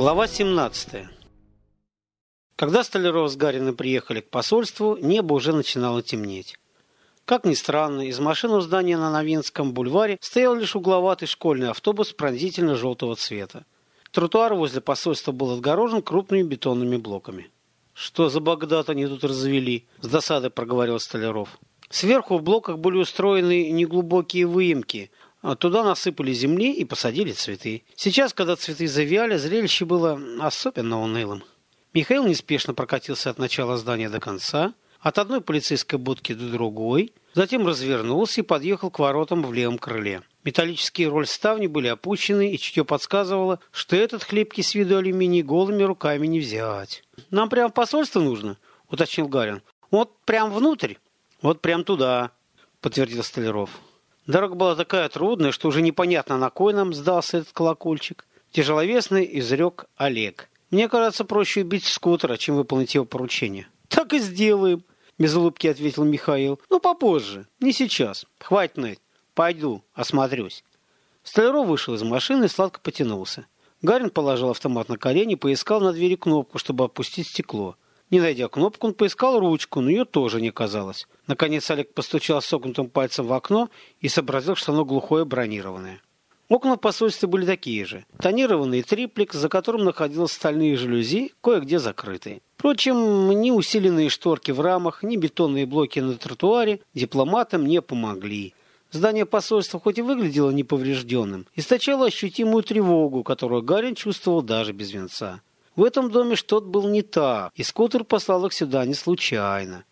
Глава 17. Когда Столяров с Гариным приехали к посольству, небо уже начинало темнеть. Как ни странно, из машины у здания на Новинском бульваре стоял лишь угловатый школьный автобус пронзительно-желтого цвета. Тротуар возле посольства был отгорожен крупными бетонными блоками. «Что за Багдад они тут развели?» – с досадой проговорил Столяров. Сверху в блоках были устроены неглубокие выемки, туда насыпали земли и посадили цветы. Сейчас, когда цветы завяли, зрелище было особенно унылым. Михаил неспешно прокатился от начала здания до конца, от одной полицейской будки до другой, затем развернулся и подъехал к воротам в левом крыле. Металлические рольставни были опущены, и чутье подсказывало, что этот хлипкий с виду алюминий голыми руками не взять. «Нам прямо посольство нужно?» — уточнил Гарин. «Вот прям внутрь?» «Вот прям туда», — подтвердил Столяров. Дорога была такая трудная, что уже непонятно, на кой нам сдался этот колокольчик. Тяжеловесный изрек Олег. Мне кажется, проще убить скутера, чем выполнить его поручение. Так и сделаем, без улыбки ответил Михаил. Ну, попозже, не сейчас. Хватит ныть. Пойду, осмотрюсь. Столяров вышел из машины и сладко потянулся. Гарин положил автомат на колени и поискал на двери кнопку, чтобы опустить стекло. Не найдя кнопку, он поискал ручку, но ее тоже не оказалось. Наконец Олег постучал согнутым пальцем в окно и сообразил, что оно глухое бронированное. Окна в посольстве были такие же. Тонированный триплекс, за которым находились стальные жалюзи, кое-где закрытые. Впрочем, ни усиленные шторки в рамах, ни бетонные блоки на тротуаре дипломатам не помогли. Здание посольства хоть и выглядело неповрежденным, источало ощутимую тревогу, которую Гарин чувствовал даже без венца. В этом доме что-то было не так, и скутер послал их сюда не случайно.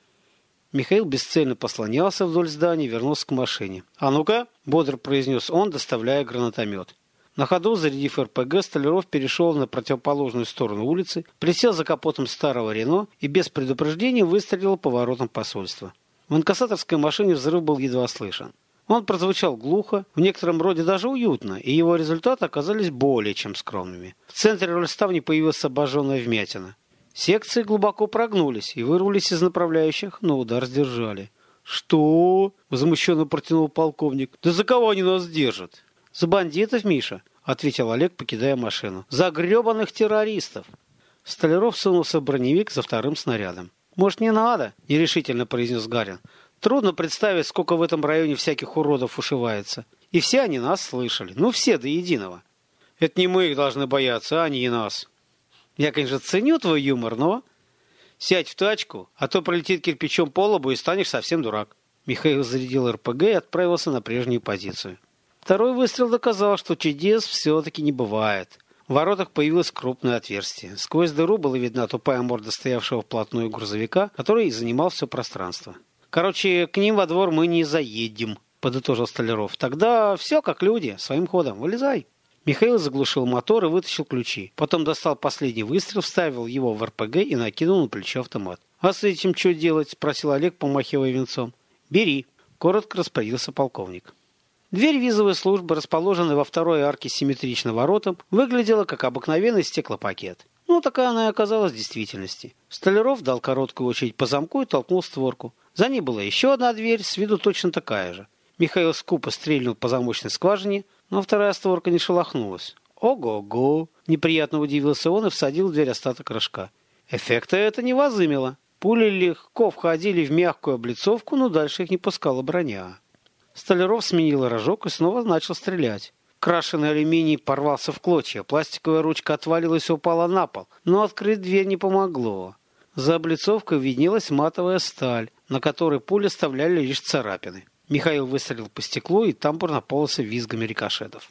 Михаил бесцельно послонялся вдоль здания и вернулся к машине. «А ну-ка!» – бодро произнес он, доставляя гранатомет. На ходу, зарядив РПГ, Столяров перешел на противоположную сторону улицы, присел за капотом старого Рено и без предупреждения выстрелил по воротам посольства. В инкассаторской машине взрыв был едва слышен. Он прозвучал глухо, в некотором роде даже уютно, и его результаты оказались более чем скромными. В центре рольставни появилась обожженная вмятина. Секции глубоко прогнулись и вырвались из направляющих, но удар сдержали. «Что?» – возмущенно протянул полковник. «Да за кого они нас держат?» «За бандитов, Миша», – ответил Олег, покидая машину. «За гребаных террористов!» Столяров сунулся в броневик за вторым снарядом. «Может, не надо?» – нерешительно произнес Гарин. Трудно представить, сколько в этом районе всяких уродов ушивается. И все они нас слышали. Ну, все до единого. Это не мы их должны бояться, а они и нас. Я, конечно, ценю твой юмор, но... Сядь в тачку, а то пролетит кирпичом по лобу и станешь совсем дурак. Михаил зарядил РПГ и отправился на прежнюю позицию. Второй выстрел доказал, что чудес все-таки не бывает. В воротах появилось крупное отверстие. Сквозь дыру была видна тупая морда стоявшего вплотную грузовика, который занимал все пространство. Короче, к ним во двор мы не заедем, подытожил Столяров. Тогда все как люди, своим ходом. Вылезай. Михаил заглушил мотор и вытащил ключи. Потом достал последний выстрел, вставил его в РПГ и накинул на плечо автомат. «А с этим что делать?» – спросил Олег, помахивая венцом. «Бери», – коротко распорядился полковник. Дверь визовой службы, расположенная во второй арке симметрично воротам, выглядела как обыкновенный стеклопакет. Ну, такая она и оказалась в действительности. Столяров дал короткую очередь по замку и толкнул створку. За ней была еще одна дверь, с виду точно такая же. Михаил скупо стрельнул по замочной скважине, но вторая створка не шелохнулась. «Ого-го!» – неприятно удивился он и всадил в дверь остаток рожка. Эффекта это не возымело. Пули легко входили в мягкую облицовку, но дальше их не пускала броня. Столяров сменил рожок и снова начал стрелять. Крашеный алюминий порвался в клочья, пластиковая ручка отвалилась и упала на пол, но открыть дверь не помогло. За облицовкой виднелась матовая сталь, на которой пули оставляли лишь царапины. Михаил выстрелил по стеклу, и тамбур наполнился визгами рикошетов.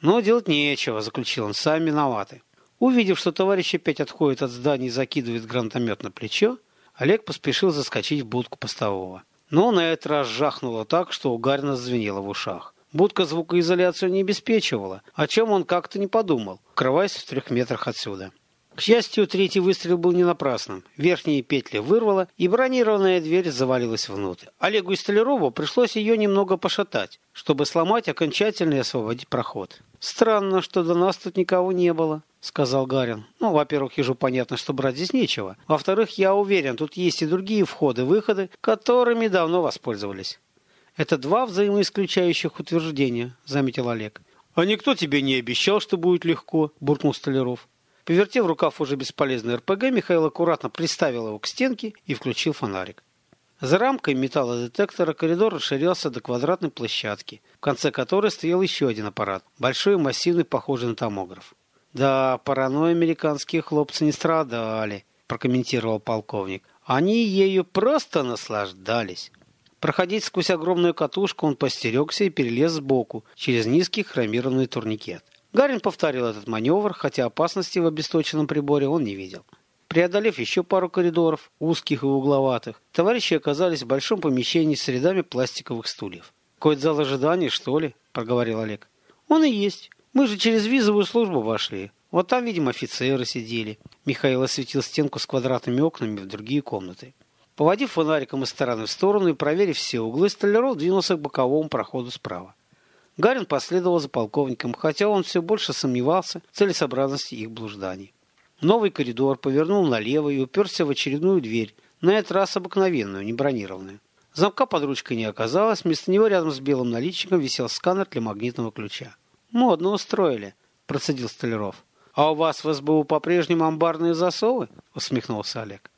«Но делать нечего», — заключил он, — «сами виноваты». Увидев, что товарищ опять отходит от здания и закидывает гранатомет на плечо, Олег поспешил заскочить в будку постового. Но на этот раз жахнуло так, что у Гарина звенело в ушах. Будка звукоизоляцию не обеспечивала, о чем он как-то не подумал, крываясь в трех метрах отсюда. К счастью, третий выстрел был не напрасным. Верхние петли вырвало, и бронированная дверь завалилась внутрь. Олегу и Столярову пришлось ее немного пошатать, чтобы сломать окончательно и освободить проход. «Странно, что до нас тут никого не было», — сказал Гарин. «Ну, во-первых, ежу понятно, что брать здесь нечего. Во-вторых, я уверен, тут есть и другие входы-выходы, которыми давно воспользовались». «Это два взаимоисключающих утверждения», — заметил Олег. «А никто тебе не обещал, что будет легко», — буркнул Столяров. Повертев рукав уже бесполезный РПГ, Михаил аккуратно приставил его к стенке и включил фонарик. За рамкой металлодетектора коридор расширялся до квадратной площадки, в конце которой стоял еще один аппарат, большой и массивный, похожий на томограф. «Да, паранойя американские хлопцы не страдали», – прокомментировал полковник. «Они ею просто наслаждались». Проходить сквозь огромную катушку он постерегся и перелез сбоку, через низкий хромированный турникет. Гарин повторил этот маневр, хотя опасности в обесточенном приборе он не видел. Преодолев еще пару коридоров, узких и угловатых, товарищи оказались в большом помещении с рядами пластиковых стульев. «Какой-то зал ожидания, что ли?» – проговорил Олег. «Он и есть. Мы же через визовую службу вошли. Вот там, видимо, офицеры сидели». Михаил осветил стенку с квадратными окнами в другие комнаты. Поводив фонариком из стороны в сторону и проверив все углы, Столяров двинулся к боковому проходу справа. Гарин последовал за полковником, хотя он все больше сомневался в целесообразности их блужданий. Новый коридор повернул налево и уперся в очередную дверь, на этот раз обыкновенную, не бронированную. Замка под ручкой не оказалось, вместо него рядом с белым наличником висел сканер для магнитного ключа. «Модно устроили», – процедил Столяров. «А у вас в СБУ по-прежнему амбарные засовы?» – усмехнулся Олег.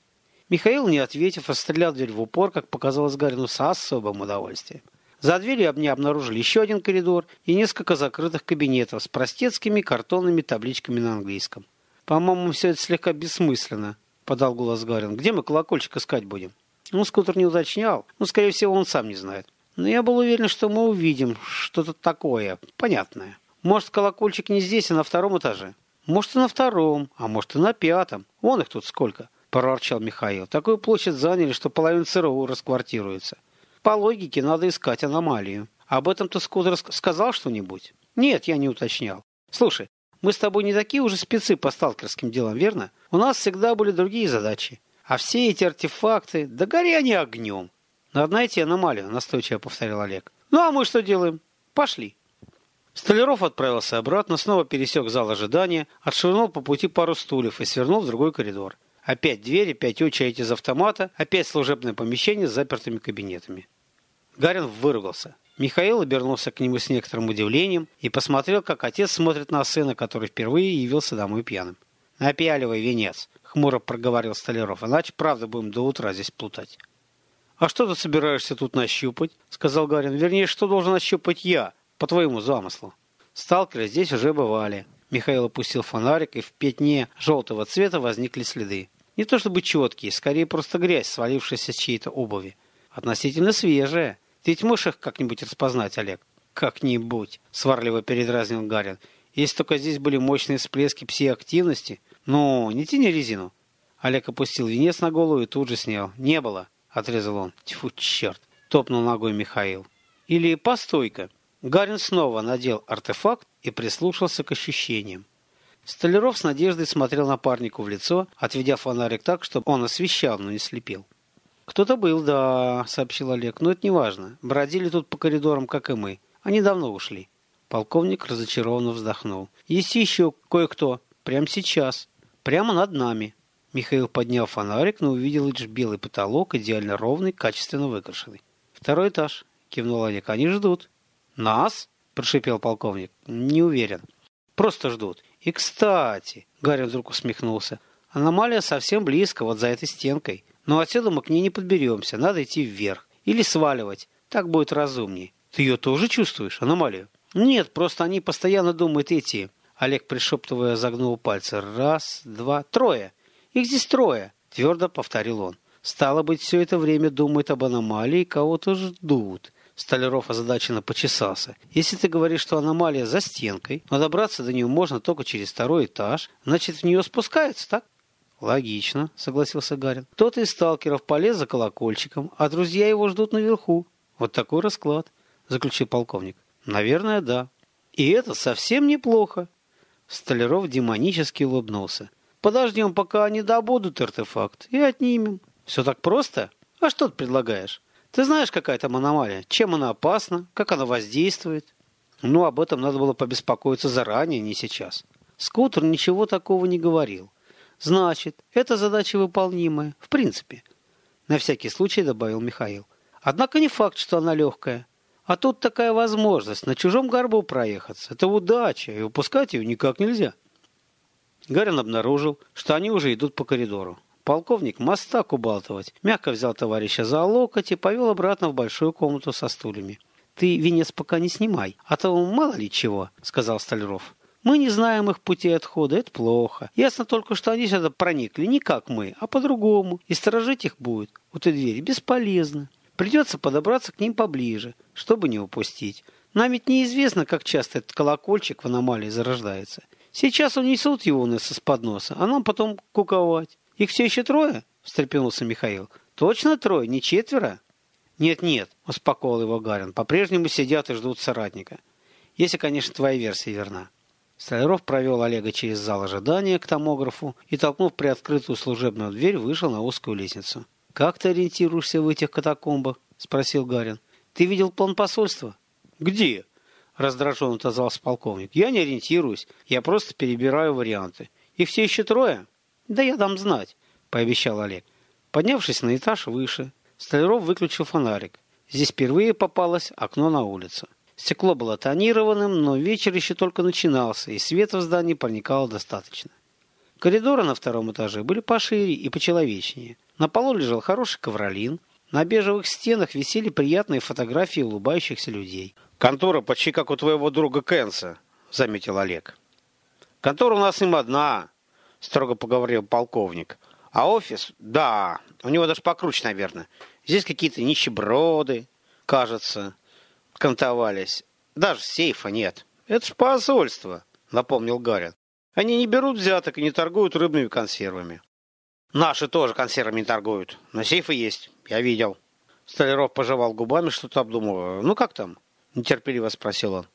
Михаил, не ответив, расстрелял дверь в упор, как показалось Гарину, с особым удовольствием. За дверью они обнаружили еще один коридор и несколько закрытых кабинетов с простецкими картонными табличками на английском. «По-моему, все это слегка бессмысленно», — подал голос Гарин. «Где мы колокольчик искать будем?» Ну, скутер не уточнял. Ну, скорее всего, он сам не знает. Но я был уверен, что мы увидим что-то такое, понятное. Может, колокольчик не здесь, а на втором этаже? Может, и на втором, а может, и на пятом. Вон их тут сколько, — проворчал Михаил. Такую площадь заняли, что половина ЦРУ расквартируется. По логике надо искать аномалию. Об этом-то скутер сказал что-нибудь? Нет, я не уточнял. Слушай, мы с тобой не такие уже спецы по сталкерским делам, верно? У нас всегда были другие задачи. А все эти артефакты, да гори они огнем. Надо найти аномалию, настойчиво повторил Олег. Ну а мы что делаем? Пошли. Столяров отправился обратно, снова пересек зал ожидания, отшвырнул по пути пару стульев и свернул в другой коридор. Опять двери, опять очередь из автомата, опять служебное помещение с запертыми кабинетами. Гарин выругался. Михаил обернулся к нему с некоторым удивлением и посмотрел, как отец смотрит на сына, который впервые явился домой пьяным. «Напяливай венец», — хмуро проговорил Столяров, «иначе правда будем до утра здесь плутать». «А что ты собираешься тут нащупать?» — сказал Гарин. «Вернее, что должен нащупать я, по твоему замыслу?» Сталкеры здесь уже бывали. Михаил опустил фонарик, и в пятне желтого цвета возникли следы. Не то чтобы четкие, скорее просто грязь, свалившаяся с чьей-то обуви. Относительно свежая. Ты ведь можешь их как-нибудь распознать, Олег? Как-нибудь, сварливо передразнил Гарин. Если только здесь были мощные всплески пси-активности. Ну, не тяни резину. Олег опустил венец на голову и тут же снял. Не было, отрезал он. Тьфу, черт, топнул ногой Михаил. Или постойка. Гарин снова надел артефакт и прислушался к ощущениям. Столяров с надеждой смотрел напарнику в лицо, отведя фонарик так, чтобы он освещал, но не слепил. «Кто-то был, да», — сообщил Олег, — «но это не важно. Бродили тут по коридорам, как и мы. Они давно ушли». Полковник разочарованно вздохнул. «Есть еще кое-кто. Прямо сейчас. Прямо над нами». Михаил поднял фонарик, но увидел лишь белый потолок, идеально ровный, качественно выкрашенный. «Второй этаж», — кивнул Олег. «Они ждут». «Нас?» — прошипел полковник. «Не уверен. Просто ждут. И, кстати...» — Гарри вдруг усмехнулся. «Аномалия совсем близко, вот за этой стенкой. Но отсюда мы к ней не подберемся, надо идти вверх. Или сваливать, так будет разумнее. Ты ее тоже чувствуешь, аномалию? Нет, просто они постоянно думают эти... Олег, пришептывая, загнул пальцы. Раз, два, трое. Их здесь трое, твердо повторил он. Стало быть, все это время думают об аномалии и кого-то ждут. Столяров озадаченно почесался. Если ты говоришь, что аномалия за стенкой, но добраться до нее можно только через второй этаж, значит, в нее спускаются, так? Логично, согласился Гарин. Кто-то из сталкеров полез за колокольчиком, а друзья его ждут наверху. Вот такой расклад, заключил полковник. Наверное, да. И это совсем неплохо. Столяров демонически улыбнулся. Подождем, пока они добудут артефакт, и отнимем. Все так просто? А что ты предлагаешь? Ты знаешь, какая там аномалия? Чем она опасна? Как она воздействует? Ну, об этом надо было побеспокоиться заранее, не сейчас. Скутер ничего такого не говорил. Значит, эта задача выполнимая, в принципе. На всякий случай добавил Михаил. Однако не факт, что она легкая. А тут такая возможность на чужом горбу проехаться. Это удача, и упускать ее никак нельзя. Гарин обнаружил, что они уже идут по коридору. Полковник мастак убалтывать. Мягко взял товарища за локоть и повел обратно в большую комнату со стульями. «Ты венец пока не снимай, а то мало ли чего», — сказал Столяров. «Мы не знаем их пути отхода, это плохо. Ясно только, что они сюда проникли не как мы, а по-другому, и сторожить их будет у этой двери бесполезно. Придется подобраться к ним поближе, чтобы не упустить. Нам ведь неизвестно, как часто этот колокольчик в аномалии зарождается. Сейчас унесут его у нас из-под носа, а нам потом куковать. Их все еще трое? встрепенулся Михаил. Точно трое, не четверо? Нет-нет, успокоил его Гарин. По-прежнему сидят и ждут соратника. Если, конечно, твоя версия верна. Столяров провел Олега через зал ожидания к томографу и, толкнув приоткрытую служебную дверь, вышел на узкую лестницу. «Как ты ориентируешься в этих катакомбах?» – спросил Гарин. «Ты видел план посольства?» «Где?» – раздраженно отозвался полковник. «Я не ориентируюсь. Я просто перебираю варианты. Их все еще трое?» «Да я дам знать», – пообещал Олег. Поднявшись на этаж выше, Столяров выключил фонарик. Здесь впервые попалось окно на улицу. Стекло было тонированным, но вечер еще только начинался, и света в здании проникало достаточно. Коридоры на втором этаже были пошире и почеловечнее. На полу лежал хороший ковролин. На бежевых стенах висели приятные фотографии улыбающихся людей. «Контора почти как у твоего друга Кенса», — заметил Олег. «Контора у нас им одна, — строго поговорил полковник. А офис? Да, у него даже покруче, наверное. Здесь какие-то нищеброды, кажется, кантовались. Даже сейфа нет. Это ж посольство, напомнил Гарин. Они не берут взяток и не торгуют рыбными консервами. Наши тоже консервами торгуют, но сейфы есть, я видел. Столяров пожевал губами, что-то обдумывая. Ну как там? Нетерпеливо спросил он.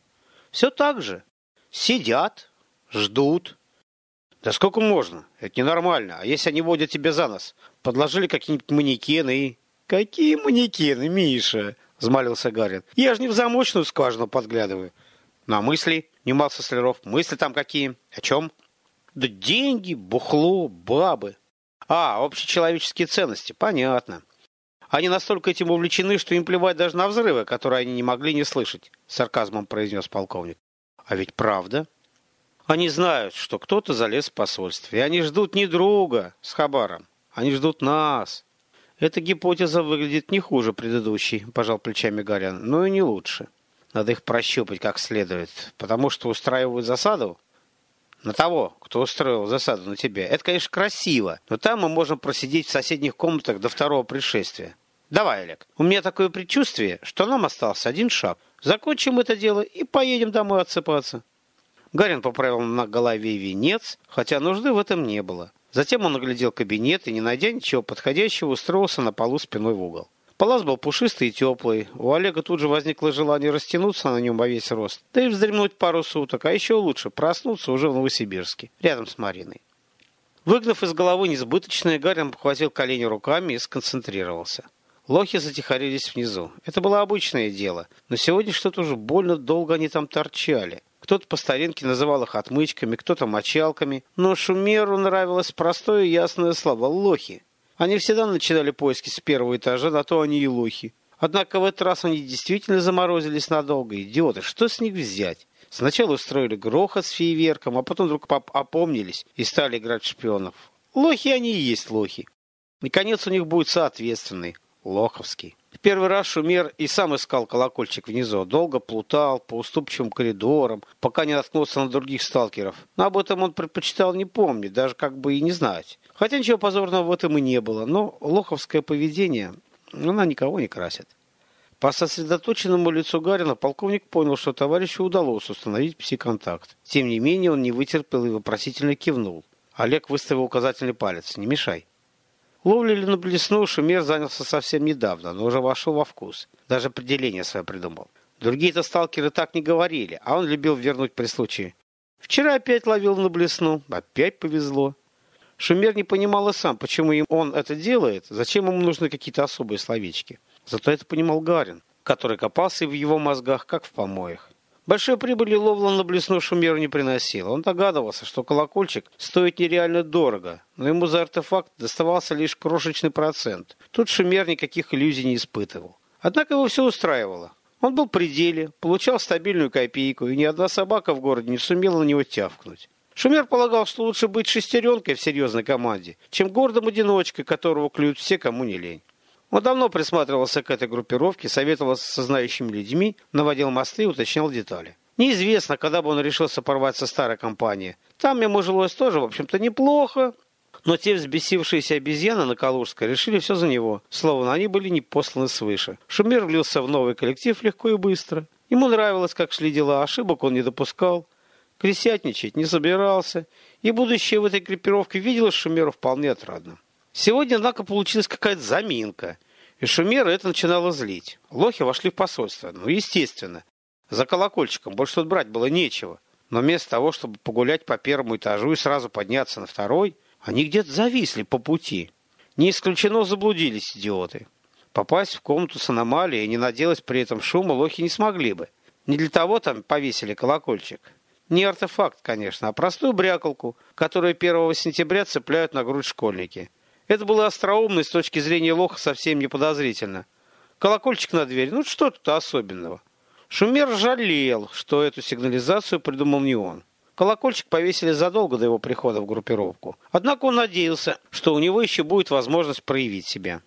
Все так же. Сидят, ждут, да сколько можно? Это ненормально. А если они водят тебя за нос? Подложили какие-нибудь манекены и... Какие манекены, Миша? Взмолился Гарин. Я же не в замочную скважину подглядываю. На мысли, не мался Соляров. Мысли там какие? О чем? Да деньги, бухло, бабы. А, общечеловеческие ценности. Понятно. Они настолько этим увлечены, что им плевать даже на взрывы, которые они не могли не слышать, сарказмом произнес полковник. А ведь правда? Они знают, что кто-то залез в посольство, и они ждут не друга с Хабаром, они ждут нас. Эта гипотеза выглядит не хуже предыдущей, пожал плечами Гарян, но и не лучше. Надо их прощупать как следует, потому что устраивают засаду на того, кто устроил засаду на тебя. Это, конечно, красиво, но там мы можем просидеть в соседних комнатах до второго пришествия. Давай, Олег, у меня такое предчувствие, что нам остался один шаг. Закончим это дело и поедем домой отсыпаться. Гарин поправил на голове венец, хотя нужды в этом не было. Затем он оглядел кабинет и, не найдя ничего подходящего, устроился на полу спиной в угол. Палас был пушистый и теплый. У Олега тут же возникло желание растянуться на нем во весь рост, да и вздремнуть пару суток, а еще лучше проснуться уже в Новосибирске, рядом с Мариной. Выгнав из головы несбыточное, Гарин похватил колени руками и сконцентрировался. Лохи затихарились внизу. Это было обычное дело, но сегодня что-то уже больно долго они там торчали. Кто-то по старинке называл их отмычками, кто-то мочалками, но Шумеру нравилось простое и ясное слово «лохи». Они всегда начинали поиски с первого этажа, на то они и лохи. Однако в этот раз они действительно заморозились надолго. Идиоты, что с них взять? Сначала устроили грохот с фейерверком, а потом вдруг опомнились и стали играть шпионов. Лохи они и есть лохи. Наконец у них будет соответственный, лоховский первый раз Шумер и сам искал колокольчик внизу. Долго плутал по уступчивым коридорам, пока не наткнулся на других сталкеров. Но об этом он предпочитал не помнить, даже как бы и не знать. Хотя ничего позорного в этом и не было. Но лоховское поведение, она никого не красит. По сосредоточенному лицу Гарина полковник понял, что товарищу удалось установить пси-контакт. Тем не менее он не вытерпел и вопросительно кивнул. Олег выставил указательный палец. «Не мешай». Ловлей на блесну Шумер занялся совсем недавно, но уже вошел во вкус. Даже определение свое придумал. Другие-то сталкеры так не говорили, а он любил вернуть при случае. Вчера опять ловил на блесну, опять повезло. Шумер не понимал и сам, почему им он это делает, зачем ему нужны какие-то особые словечки. Зато это понимал Гарин, который копался в его мозгах, как в помоях. Большой прибыли ловла на блеснувшую меру не приносила. Он догадывался, что колокольчик стоит нереально дорого, но ему за артефакт доставался лишь крошечный процент. Тут Шумер никаких иллюзий не испытывал. Однако его все устраивало. Он был при деле, получал стабильную копейку, и ни одна собака в городе не сумела на него тявкнуть. Шумер полагал, что лучше быть шестеренкой в серьезной команде, чем гордым одиночкой, которого клюют все, кому не лень. Он давно присматривался к этой группировке, советовался со знающими людьми, наводил мосты и уточнял детали. Неизвестно, когда бы он решился порвать со старой компанией. Там ему жилось тоже, в общем-то, неплохо. Но те взбесившиеся обезьяны на Калужской решили все за него, словно они были не посланы свыше. Шумер влился в новый коллектив легко и быстро. Ему нравилось, как шли дела, ошибок он не допускал. Крестьятничать не собирался, и будущее в этой группировке виделось Шумеру вполне отрадно. Сегодня, однако, получилась какая-то заминка, и Шумера это начинало злить. Лохи вошли в посольство, ну, естественно. За колокольчиком больше тут брать было нечего. Но вместо того, чтобы погулять по первому этажу и сразу подняться на второй, они где-то зависли по пути. Не исключено заблудились идиоты. Попасть в комнату с аномалией и не наделать при этом шума лохи не смогли бы. Не для того там повесили колокольчик. Не артефакт, конечно, а простую брякалку, которую 1 сентября цепляют на грудь школьники. Это было остроумно с точки зрения лоха совсем не подозрительно. Колокольчик на дверь, ну что тут особенного? Шумер жалел, что эту сигнализацию придумал не он. Колокольчик повесили задолго до его прихода в группировку. Однако он надеялся, что у него еще будет возможность проявить себя.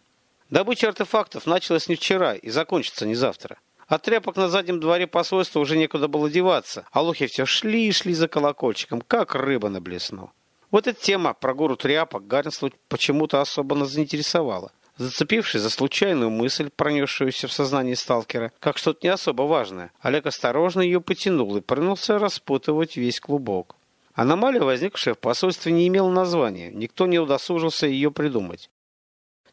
Добыча артефактов началась не вчера и закончится не завтра. От тряпок на заднем дворе посольства уже некуда было деваться, а лохи все шли и шли за колокольчиком, как рыба на блесну. Вот эта тема про гору тряпок Гарнслу почему-то особенно заинтересовала. Зацепившись за случайную мысль, пронесшуюся в сознании сталкера, как что-то не особо важное, Олег осторожно ее потянул и принялся распутывать весь клубок. Аномалия, возникшая в посольстве, не имела названия, никто не удосужился ее придумать.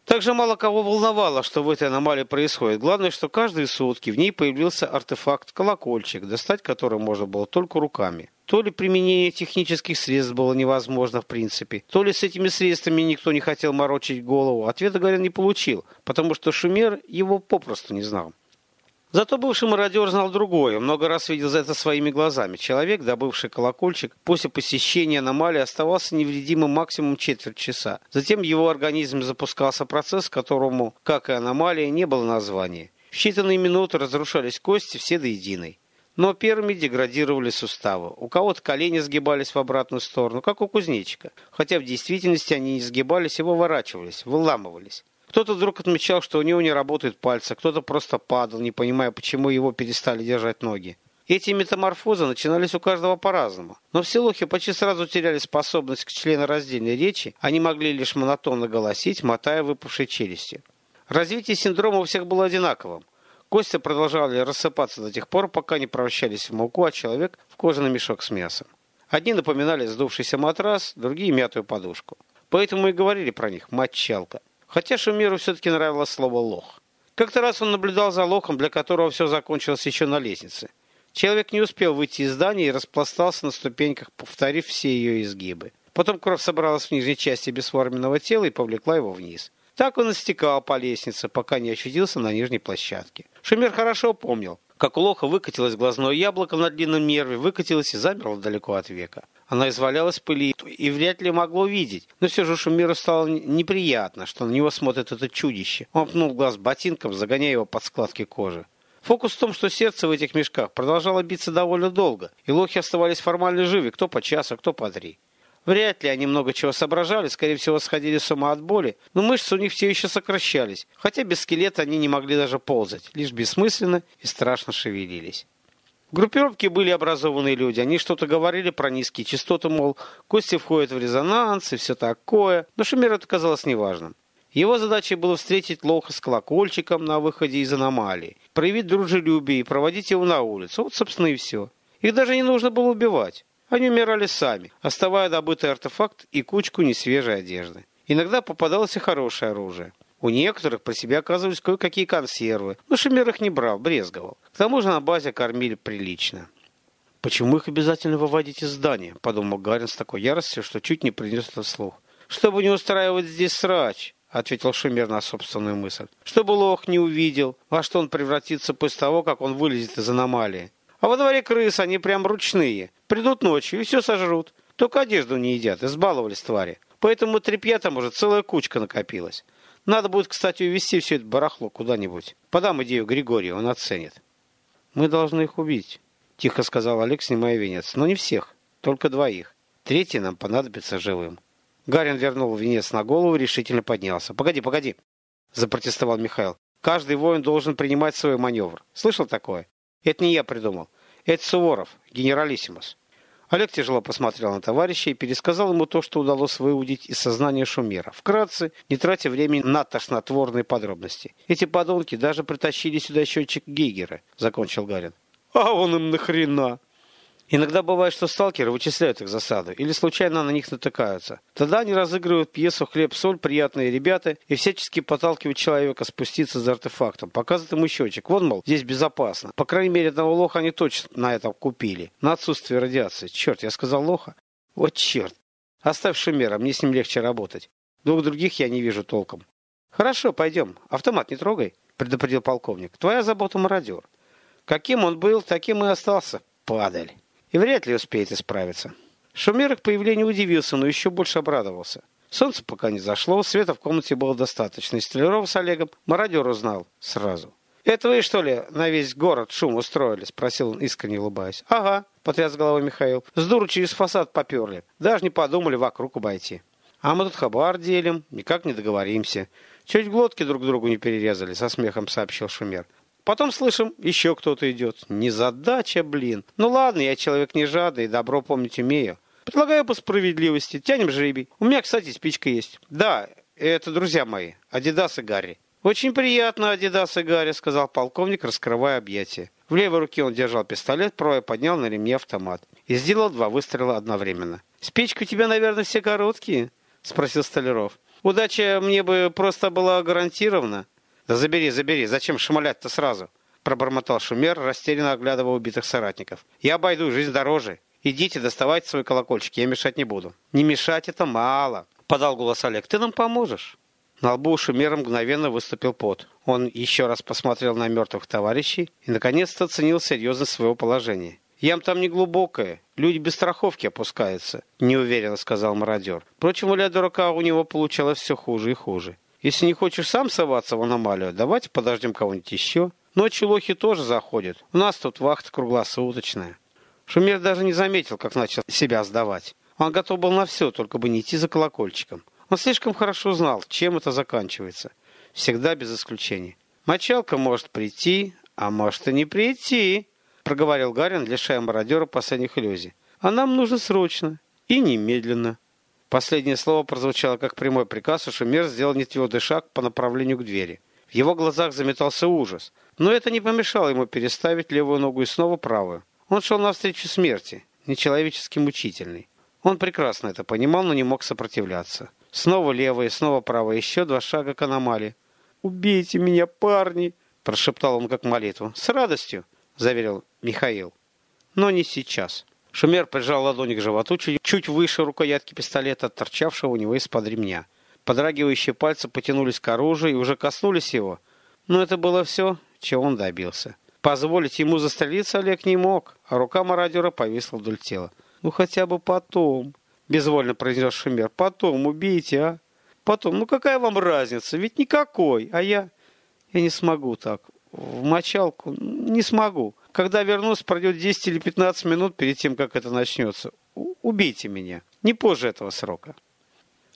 Также мало кого волновало, что в этой аномалии происходит. Главное, что каждые сутки в ней появился артефакт-колокольчик, достать который можно было только руками. То ли применение технических средств было невозможно в принципе, то ли с этими средствами никто не хотел морочить голову. Ответа, говорят, не получил, потому что Шумер его попросту не знал. Зато бывший мародер знал другое, много раз видел за это своими глазами. Человек, добывший колокольчик, после посещения аномалии оставался невредимым максимум четверть часа. Затем в его организме запускался процесс, которому, как и аномалия, не было названия. В считанные минуты разрушались кости все до единой. Но первыми деградировали суставы. У кого-то колени сгибались в обратную сторону, как у кузнечика. Хотя в действительности они не сгибались и выворачивались, выламывались. Кто-то вдруг отмечал, что у него не работают пальцы, кто-то просто падал, не понимая, почему его перестали держать ноги. Эти метаморфозы начинались у каждого по-разному. Но все лохи почти сразу теряли способность к членораздельной речи, они могли лишь монотонно голосить, мотая выпавшей челюсти. Развитие синдрома у всех было одинаковым. Кости продолжали рассыпаться до тех пор, пока не превращались в муку, а человек в кожаный мешок с мясом. Одни напоминали сдувшийся матрас, другие мятую подушку. Поэтому и говорили про них «мочалка». Хотя Шумиру все-таки нравилось слово «лох». Как-то раз он наблюдал за лохом, для которого все закончилось еще на лестнице. Человек не успел выйти из здания и распластался на ступеньках, повторив все ее изгибы. Потом кровь собралась в нижней части бесформенного тела и повлекла его вниз. Так он и стекал по лестнице, пока не очутился на нижней площадке. Шумер хорошо помнил, как у лоха выкатилось глазное яблоко на длинном нерве, выкатилось и замерло далеко от века. Она извалялась в пыли и вряд ли могло видеть. Но все же Шумиру стало неприятно, что на него смотрит это чудище. Он пнул глаз ботинком, загоняя его под складки кожи. Фокус в том, что сердце в этих мешках продолжало биться довольно долго, и лохи оставались формально живы, кто по часу, кто по три. Вряд ли они много чего соображали, скорее всего, сходили с ума от боли, но мышцы у них все еще сокращались, хотя без скелета они не могли даже ползать, лишь бессмысленно и страшно шевелились. В группировке были образованные люди, они что-то говорили про низкие частоты, мол, кости входят в резонанс и все такое, но Шумер это казалось неважным. Его задачей было встретить Лоха с колокольчиком на выходе из аномалии, проявить дружелюбие и проводить его на улицу. Вот, собственно, и все. Их даже не нужно было убивать. Они умирали сами, оставая добытый артефакт и кучку несвежей одежды. Иногда попадалось и хорошее оружие. У некоторых при себе оказывались кое-какие консервы, но Шемер их не брал, брезговал. К тому же на базе кормили прилично. «Почему их обязательно выводить из здания?» – подумал Гарин с такой яростью, что чуть не принес это вслух. «Чтобы не устраивать здесь срач», – ответил Шумер на собственную мысль. «Чтобы лох не увидел, во что он превратится после того, как он вылезет из аномалии. А во дворе крыс они прям ручные. Придут ночью и все сожрут. Только одежду не едят, избаловались твари. Поэтому тряпья там уже целая кучка накопилась. Надо будет, кстати, увезти все это барахло куда-нибудь. Подам идею Григорию, он оценит. Мы должны их убить, тихо сказал Олег, снимая венец. Но не всех, только двоих. Третий нам понадобится живым. Гарин вернул венец на голову и решительно поднялся. «Погоди, погоди!» – запротестовал Михаил. «Каждый воин должен принимать свой маневр. Слышал такое? Это не я придумал. Это Суворов, генералиссимус». Олег тяжело посмотрел на товарища и пересказал ему то, что удалось выудить из сознания Шумера. Вкратце, не тратя времени на тошнотворные подробности. Эти подонки даже притащили сюда счетчик Гейгера, закончил Гарин. А он им нахрена? Иногда бывает, что сталкеры вычисляют их засаду или случайно на них натыкаются. Тогда они разыгрывают пьесу «Хлеб-соль», «Приятные ребята» и всячески подталкивают человека спуститься за артефактом. Показывают ему счетчик. Вот, мол, здесь безопасно. По крайней мере, одного лоха они точно на этом купили. На отсутствие радиации. Черт, я сказал лоха? Вот черт. Оставь Шумера, мне с ним легче работать. Двух других я не вижу толком. Хорошо, пойдем. Автомат не трогай, предупредил полковник. Твоя забота мародер. Каким он был, таким и остался. Падаль и вряд ли успеет исправиться. Шумер к появлению удивился, но еще больше обрадовался. Солнце пока не зашло, света в комнате было достаточно, и Столяров с Олегом мародер узнал сразу. «Это вы, что ли, на весь город шум устроили?» – спросил он, искренне улыбаясь. «Ага», – потряс головой Михаил. «С дуру через фасад поперли. Даже не подумали вокруг обойти. А мы тут хабар делим, никак не договоримся. Чуть глотки друг другу не перерезали», – со смехом сообщил Шумер. Потом слышим, еще кто-то идет. Незадача, блин. Ну ладно, я человек не жадный, добро помнить умею. Предлагаю по справедливости. Тянем жребий. У меня, кстати, спичка есть. Да, это друзья мои. Адидас и Гарри. «Очень приятно, Адидас и Гарри», — сказал полковник, раскрывая объятия. В левой руке он держал пистолет, правой поднял на ремне автомат. И сделал два выстрела одновременно. «Спички у тебя, наверное, все короткие?» — спросил Столяров. «Удача мне бы просто была гарантирована». «Да забери, забери, зачем шмалять-то сразу?» Пробормотал Шумер, растерянно оглядывая убитых соратников. «Я обойду, жизнь дороже. Идите, доставайте свой колокольчик, я мешать не буду». «Не мешать это мало», — подал голос Олег. «Ты нам поможешь». На лбу у Шумера мгновенно выступил пот. Он еще раз посмотрел на мертвых товарищей и, наконец-то, оценил серьезность своего положения. «Ям там не глубокая, люди без страховки опускаются», — неуверенно сказал мародер. Впрочем, у дурака у него получалось все хуже и хуже. Если не хочешь сам соваться в аномалию, давайте подождем кого-нибудь еще. Ночью лохи тоже заходят. У нас тут вахта круглосуточная. Шумер даже не заметил, как начал себя сдавать. Он готов был на все, только бы не идти за колокольчиком. Он слишком хорошо знал, чем это заканчивается. Всегда без исключения. Мочалка может прийти, а может и не прийти, проговорил Гарин, лишая мародера последних иллюзий. А нам нужно срочно и немедленно. Последнее слово прозвучало как прямой приказ, и Шумер сделал нетвердый шаг по направлению к двери. В его глазах заметался ужас, но это не помешало ему переставить левую ногу и снова правую. Он шел навстречу смерти, нечеловечески мучительный. Он прекрасно это понимал, но не мог сопротивляться. Снова левая, снова правая, еще два шага к аномалии. «Убейте меня, парни!» – прошептал он как молитву. «С радостью!» – заверил Михаил. «Но не сейчас». Шумер прижал ладони к животу, чуть, чуть выше рукоятки пистолета, торчавшего у него из-под ремня. Подрагивающие пальцы потянулись к оружию и уже коснулись его. Но это было все, чего он добился. Позволить ему застрелиться Олег не мог, а рука мародера повисла вдоль тела. «Ну хотя бы потом», — безвольно произнес Шумер. «Потом убейте, а? Потом, ну какая вам разница? Ведь никакой, а я...» «Я не смогу так. В мочалку не смогу. Когда вернусь, пройдет 10 или 15 минут перед тем, как это начнется. Убейте меня. Не позже этого срока.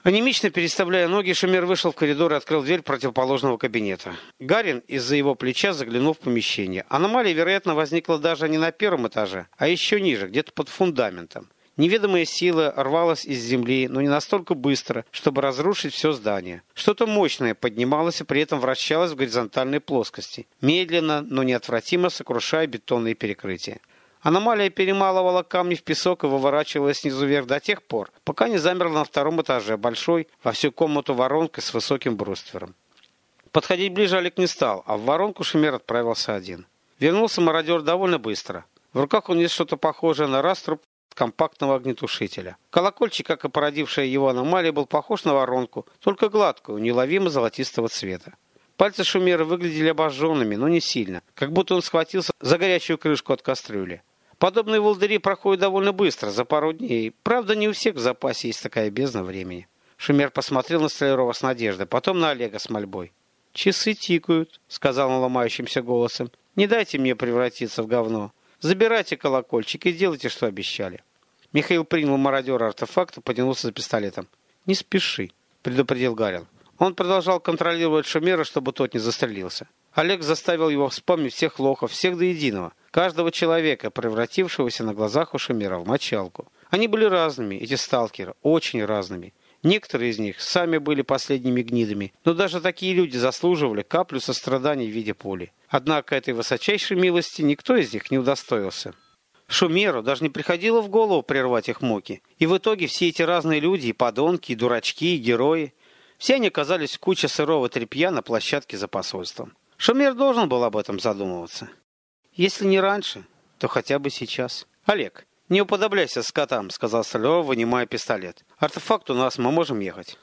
Анемично переставляя ноги, Шумер вышел в коридор и открыл дверь противоположного кабинета. Гарин из-за его плеча заглянул в помещение. Аномалия, вероятно, возникла даже не на первом этаже, а еще ниже, где-то под фундаментом. Неведомая сила рвалась из земли, но не настолько быстро, чтобы разрушить все здание. Что-то мощное поднималось и при этом вращалось в горизонтальной плоскости, медленно, но неотвратимо сокрушая бетонные перекрытия. Аномалия перемалывала камни в песок и выворачивалась снизу вверх до тех пор, пока не замерла на втором этаже, большой, во всю комнату воронкой с высоким бруствером. Подходить ближе Олег не стал, а в воронку Шумер отправился один. Вернулся мародер довольно быстро. В руках он нес что-то похожее на раструб компактного огнетушителя. Колокольчик, как и породившая его аномалия, был похож на воронку, только гладкую, неловимо золотистого цвета. Пальцы Шумера выглядели обожженными, но не сильно, как будто он схватился за горячую крышку от кастрюли. Подобные волдыри проходят довольно быстро, за пару дней. Правда, не у всех в запасе есть такая бездна времени. Шумер посмотрел на Столярова с надеждой, потом на Олега с мольбой. «Часы тикают», — сказал он ломающимся голосом. «Не дайте мне превратиться в говно. Забирайте колокольчик и делайте, что обещали». Михаил принял мародера артефакта, потянулся за пистолетом. «Не спеши», — предупредил Гарин. Он продолжал контролировать Шумера, чтобы тот не застрелился. Олег заставил его вспомнить всех лохов, всех до единого, каждого человека, превратившегося на глазах у Шумера в мочалку. Они были разными, эти сталкеры, очень разными. Некоторые из них сами были последними гнидами, но даже такие люди заслуживали каплю сострадания в виде пули. Однако этой высочайшей милости никто из них не удостоился. Шумеру даже не приходило в голову прервать их муки. И в итоге все эти разные люди, и подонки, и дурачки, и герои, все они оказались в куче сырого тряпья на площадке за посольством. Шумер должен был об этом задумываться. Если не раньше, то хотя бы сейчас. Олег, «Не уподобляйся скотам», — сказал Столяров, вынимая пистолет. «Артефакт у нас, мы можем ехать».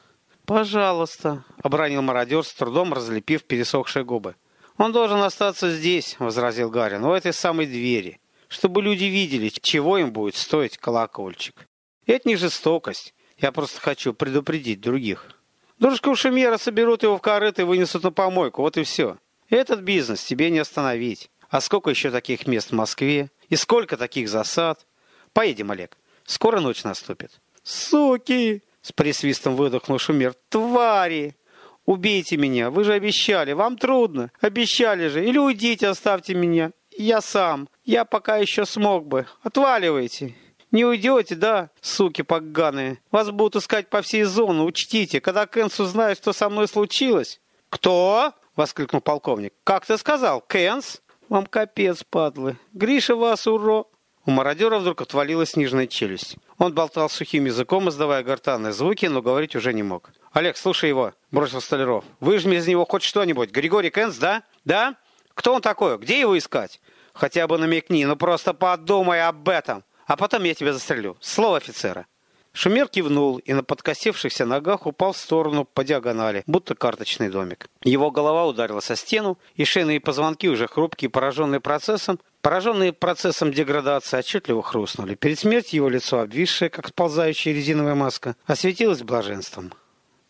«Пожалуйста», — обронил мародер, с трудом разлепив пересохшие губы. «Он должен остаться здесь», — возразил Гарин, — «у этой самой двери, чтобы люди видели, чего им будет стоить колокольчик. Это не жестокость, я просто хочу предупредить других». Дружка у Шемера соберут его в корыто и вынесут на помойку, вот и все. Этот бизнес тебе не остановить. А сколько еще таких мест в Москве? И сколько таких засад? Поедем, Олег. Скоро ночь наступит. Суки! С присвистом выдохнул Шумер. Твари! Убейте меня, вы же обещали, вам трудно. Обещали же. Или уйдите, оставьте меня. Я сам. Я пока еще смог бы. Отваливайте. Не уйдете, да, суки поганые? Вас будут искать по всей зоне, учтите. Когда Кэнс узнает, что со мной случилось... Кто? Воскликнул полковник. Как ты сказал, Кэнс? Вам капец, падлы. Гриша вас уро... У мародера вдруг отвалилась нижняя челюсть. Он болтал сухим языком, издавая гортанные звуки, но говорить уже не мог. «Олег, слушай его!» – бросил Столяров. «Выжми из него хоть что-нибудь. Григорий Кэнс, да? Да? Кто он такой? Где его искать? Хотя бы намекни, ну просто подумай об этом. А потом я тебя застрелю. Слово офицера». Шумер кивнул и на подкосившихся ногах упал в сторону по диагонали, будто карточный домик. Его голова ударилась о стену, и шейные позвонки, уже хрупкие, пораженные процессом, пораженные процессом деградации, отчетливо хрустнули. Перед смертью его лицо, обвисшее, как сползающая резиновая маска, осветилось блаженством.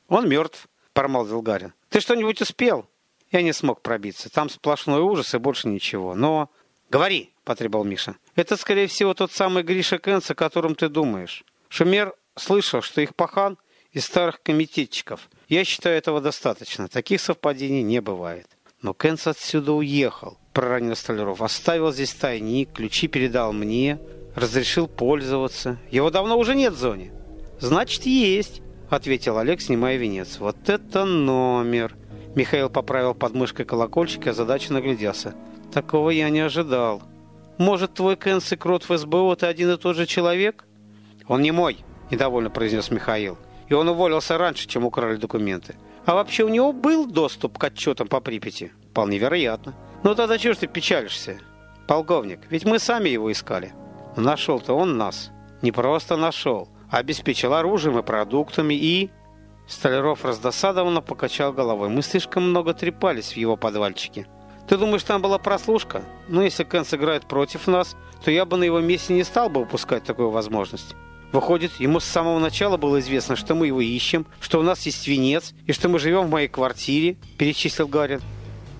«Он мертв», — промолвил Гарин. «Ты что-нибудь успел?» Я не смог пробиться. Там сплошной ужас и больше ничего. Но... «Говори!» — потребовал Миша. «Это, скорее всего, тот самый Гриша Кэнс, о котором ты думаешь. Шумер слышал, что их пахан из старых комитетчиков. Я считаю этого достаточно. Таких совпадений не бывает. Но Кэнс отсюда уехал, проронил Столяров. Оставил здесь тайник, ключи передал мне, разрешил пользоваться. Его давно уже нет в зоне. Значит, есть, ответил Олег, снимая венец. Вот это номер. Михаил поправил подмышкой колокольчик и озадаченно нагляделся. Такого я не ожидал. Может, твой Кэнс и Крот в СБО – это один и тот же человек? «Он не мой», – недовольно произнес Михаил. «И он уволился раньше, чем украли документы. А вообще у него был доступ к отчетам по Припяти? Вполне вероятно. Ну тогда чего ж ты печалишься? Полковник, ведь мы сами его искали. нашел-то он нас. Не просто нашел, а обеспечил оружием и продуктами и...» Столяров раздосадованно покачал головой. Мы слишком много трепались в его подвальчике. Ты думаешь, там была прослушка? Ну, если Кен сыграет против нас, то я бы на его месте не стал бы упускать такую возможность. Выходит, ему с самого начала было известно, что мы его ищем, что у нас есть венец и что мы живем в моей квартире, перечислил Гарин.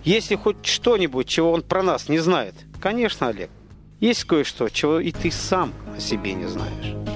Если хоть что-нибудь, чего он про нас не знает. Конечно, Олег. Есть кое-что, чего и ты сам о себе не знаешь.